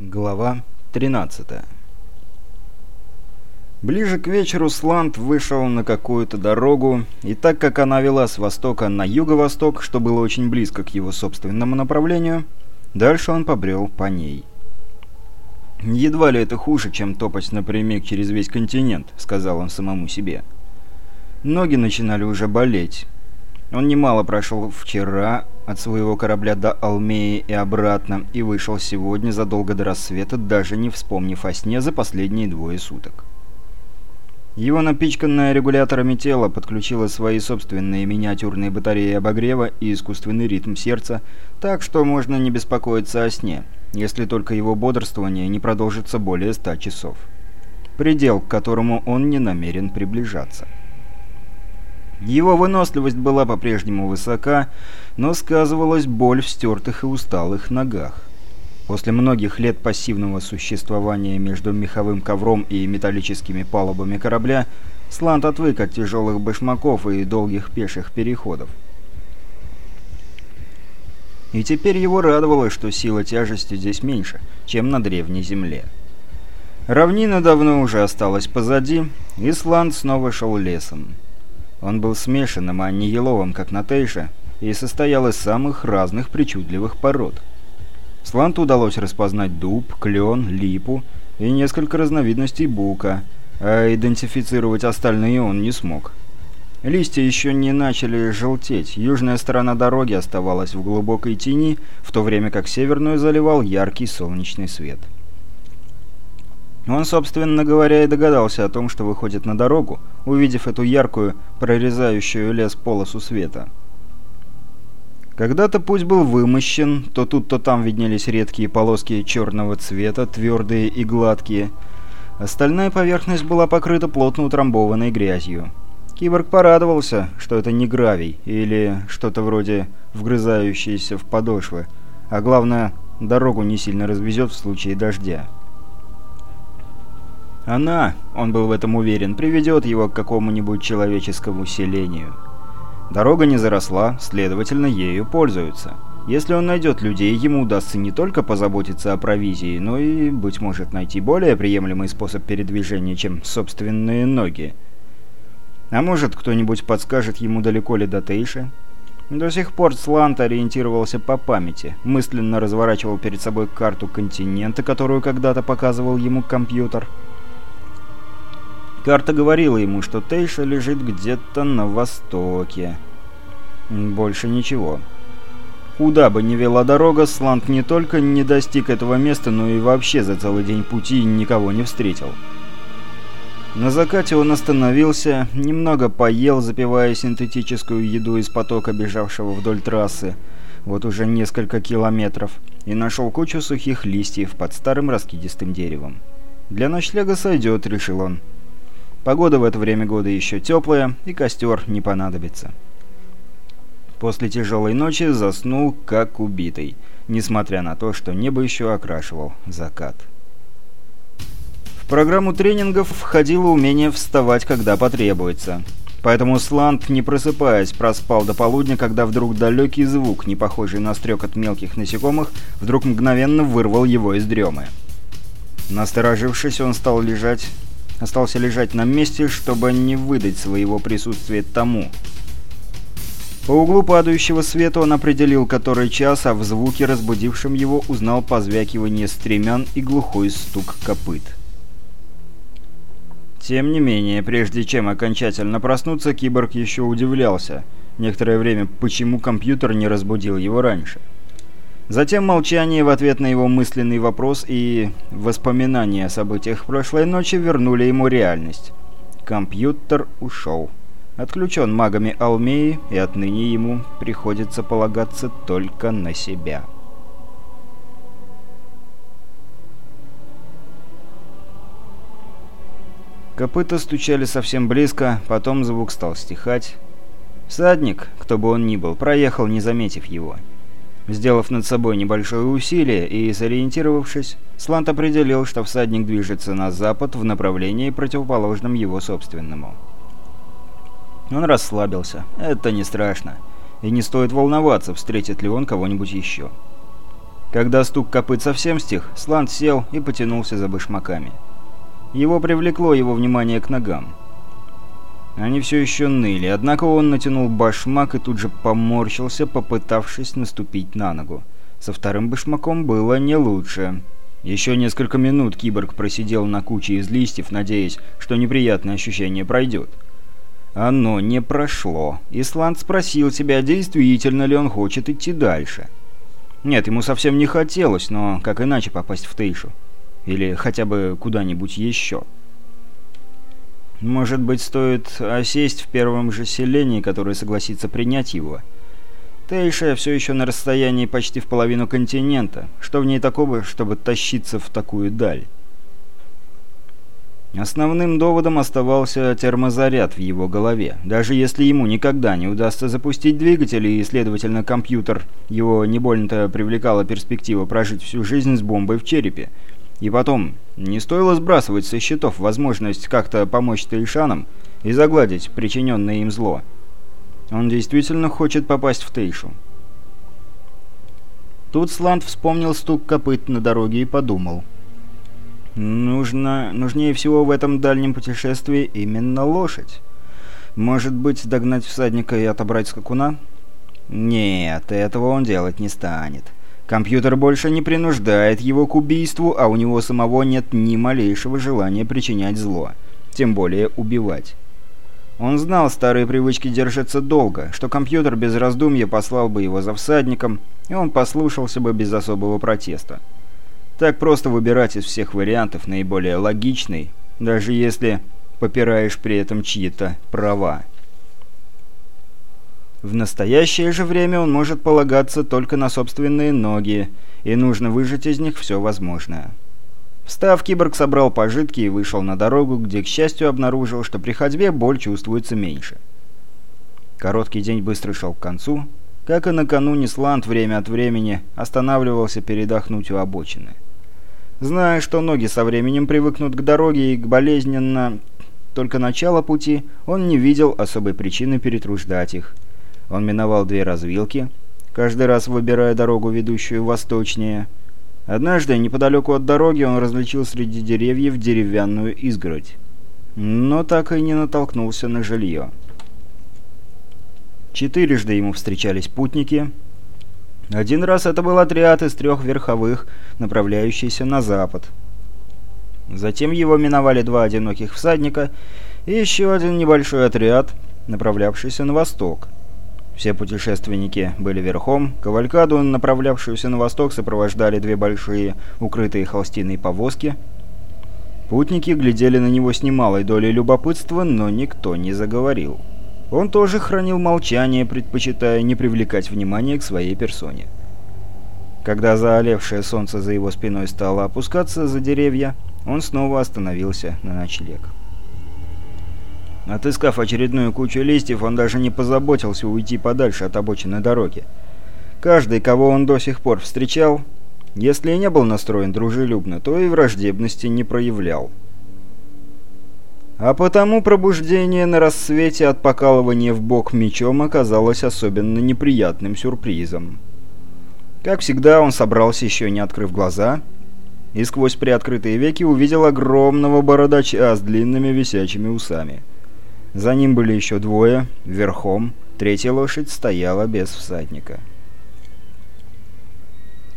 Глава 13 Ближе к вечеру Сланд вышел на какую-то дорогу, и так как она вела с востока на юго-восток, что было очень близко к его собственному направлению, дальше он побрел по ней. «Едва ли это хуже, чем топать напрямик через весь континент», — сказал он самому себе. Ноги начинали уже болеть. Он немало прошел вчера от своего корабля до Алмеи и обратно, и вышел сегодня задолго до рассвета, даже не вспомнив о сне за последние двое суток. Его напичканное регуляторами тело подключило свои собственные миниатюрные батареи обогрева и искусственный ритм сердца, так что можно не беспокоиться о сне, если только его бодрствование не продолжится более ста часов. Предел, к которому он не намерен приближаться. Его выносливость была по-прежнему высока, но сказывалась боль в стертых и усталых ногах. После многих лет пассивного существования между меховым ковром и металлическими палубами корабля, Слант отвык от тяжелых башмаков и долгих пеших переходов. И теперь его радовало, что сила тяжести здесь меньше, чем на древней земле. Равнина давно уже осталась позади, и Сланд снова шел лесом. Он был смешанным, а не еловым, как на Тейше, и состоял из самых разных причудливых пород. Сланту удалось распознать дуб, клен, липу и несколько разновидностей бука, а идентифицировать остальные он не смог. Листья еще не начали желтеть, южная сторона дороги оставалась в глубокой тени, в то время как северную заливал яркий солнечный свет. Он, собственно говоря, и догадался о том, что выходит на дорогу, увидев эту яркую, прорезающую лес полосу света. Когда-то путь был вымощен, то тут, то там виднелись редкие полоски черного цвета, твердые и гладкие. Остальная поверхность была покрыта плотно утрамбованной грязью. Киборг порадовался, что это не гравий или что-то вроде вгрызающейся в подошвы, а главное, дорогу не сильно развезет в случае дождя. Она, он был в этом уверен, приведет его к какому-нибудь человеческому селению. Дорога не заросла, следовательно, ею пользуются. Если он найдет людей, ему удастся не только позаботиться о провизии, но и, быть может, найти более приемлемый способ передвижения, чем собственные ноги. А может, кто-нибудь подскажет ему, далеко ли до Тейши? До сих пор Слант ориентировался по памяти, мысленно разворачивал перед собой карту континента, которую когда-то показывал ему компьютер – Карта говорила ему, что Тейша лежит где-то на востоке. Больше ничего. Куда бы ни вела дорога, Слант не только не достиг этого места, но и вообще за целый день пути никого не встретил. На закате он остановился, немного поел, запивая синтетическую еду из потока, бежавшего вдоль трассы, вот уже несколько километров, и нашел кучу сухих листьев под старым раскидистым деревом. «Для ночлега сойдет», — решил он. Погода в это время года еще теплая, и костер не понадобится. После тяжелой ночи заснул как убитый, несмотря на то, что небо еще окрашивал закат. В программу тренингов входило умение вставать, когда потребуется. Поэтому Сланд, не просыпаясь, проспал до полудня, когда вдруг далекий звук, не похожий на стрекот мелких насекомых, вдруг мгновенно вырвал его из дремы. Насторожившись, он стал лежать остался лежать на месте, чтобы не выдать своего присутствия тому. По углу падающего света он определил который час, а в звуке, разбудившем его, узнал позвякивание стремян и глухой стук копыт. Тем не менее, прежде чем окончательно проснуться, киборг еще удивлялся некоторое время, почему компьютер не разбудил его раньше. Затем молчание в ответ на его мысленный вопрос и воспоминания о событиях прошлой ночи вернули ему реальность. Компьютер ушел. Отключен магами Алмеи, и отныне ему приходится полагаться только на себя. Копыта стучали совсем близко, потом звук стал стихать. Всадник, кто бы он ни был, проехал, не заметив его. Сделав над собой небольшое усилие и сориентировавшись, Слант определил, что всадник движется на запад в направлении, противоположном его собственному. Он расслабился. Это не страшно. И не стоит волноваться, встретит ли он кого-нибудь еще. Когда стук копыт совсем стих, Сланд сел и потянулся за башмаками. Его привлекло его внимание к ногам. Они все еще ныли, однако он натянул башмак и тут же поморщился, попытавшись наступить на ногу. Со вторым башмаком было не лучше. Еще несколько минут киборг просидел на куче из листьев, надеясь, что неприятное ощущение пройдет. Оно не прошло. Исланд спросил себя, действительно ли он хочет идти дальше. Нет, ему совсем не хотелось, но как иначе попасть в Тейшу? Или хотя бы куда-нибудь еще? Может быть, стоит осесть в первом же селении, которое согласится принять его? Тейша все еще на расстоянии почти в половину континента. Что в ней такого, чтобы тащиться в такую даль? Основным доводом оставался термозаряд в его голове. Даже если ему никогда не удастся запустить двигатель, и, следовательно, компьютер, его не больно-то привлекала перспектива прожить всю жизнь с бомбой в черепе. И потом, не стоило сбрасывать со счетов возможность как-то помочь Тейшанам и загладить причиненное им зло. Он действительно хочет попасть в Тейшу. Тут Сланд вспомнил стук копыт на дороге и подумал – Нужно... нужнее всего в этом дальнем путешествии именно лошадь. Может быть, догнать всадника и отобрать скакуна? Нет, этого он делать не станет. Компьютер больше не принуждает его к убийству, а у него самого нет ни малейшего желания причинять зло. Тем более убивать. Он знал старые привычки держаться долго, что компьютер без раздумья послал бы его за всадником, и он послушался бы без особого протеста. Так просто выбирать из всех вариантов наиболее логичный, даже если попираешь при этом чьи-то права. В настоящее же время он может полагаться только на собственные ноги, и нужно выжать из них все возможное. Встав, киборг собрал пожитки и вышел на дорогу, где, к счастью, обнаружил, что при ходьбе боль чувствуется меньше. Короткий день быстро шел к концу. Как и накануне, Сланд время от времени останавливался передохнуть у обочины. Зная, что ноги со временем привыкнут к дороге и к болезненно только начало пути, он не видел особой причины перетруждать их. Он миновал две развилки, каждый раз выбирая дорогу, ведущую восточнее. Однажды, неподалеку от дороги, он различил среди деревьев деревянную изгородь. Но так и не натолкнулся на жилье. Четырежды ему встречались путники — один раз это был отряд из трех верховых, направляющийся на запад. Затем его миновали два одиноких всадника и еще один небольшой отряд, направлявшийся на восток. Все путешественники были верхом, кавалькаду, направлявшуюся на восток, сопровождали две большие, укрытые холстиной повозки. Путники глядели на него с немалой долей любопытства, но никто не заговорил. Он тоже хранил молчание, предпочитая не привлекать внимания к своей персоне. Когда заолевшее солнце за его спиной стало опускаться за деревья, он снова остановился на ночлег. Отыскав очередную кучу листьев, он даже не позаботился уйти подальше от обочины дороги. Каждый, кого он до сих пор встречал, если и не был настроен дружелюбно, то и враждебности не проявлял. А потому пробуждение на рассвете от покалывания в бок мечом оказалось особенно неприятным сюрпризом. Как всегда, он собрался, еще не открыв глаза, и сквозь приоткрытые веки увидел огромного бородача с длинными висячими усами. За ним были еще двое, верхом, третья лошадь стояла без всадника.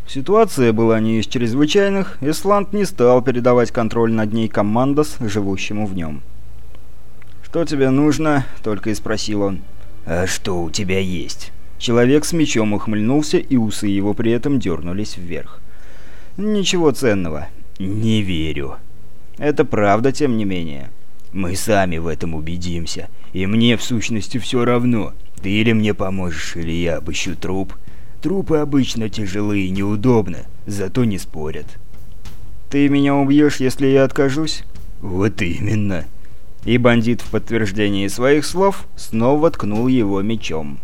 Ситуация была не из чрезвычайных, Исланд не стал передавать контроль над ней командос, живущему в нем. «Что тебе нужно?» — только и спросил он. «А что у тебя есть?» Человек с мечом ухмыльнулся, и усы его при этом дернулись вверх. «Ничего ценного». «Не верю». «Это правда, тем не менее». «Мы сами в этом убедимся. И мне, в сущности, все равно. Ты или мне поможешь, или я обыщу труп. Трупы обычно тяжелые и неудобно, зато не спорят». «Ты меня убьешь, если я откажусь?» «Вот именно». И бандит в подтверждении своих слов снова ткнул его мечом.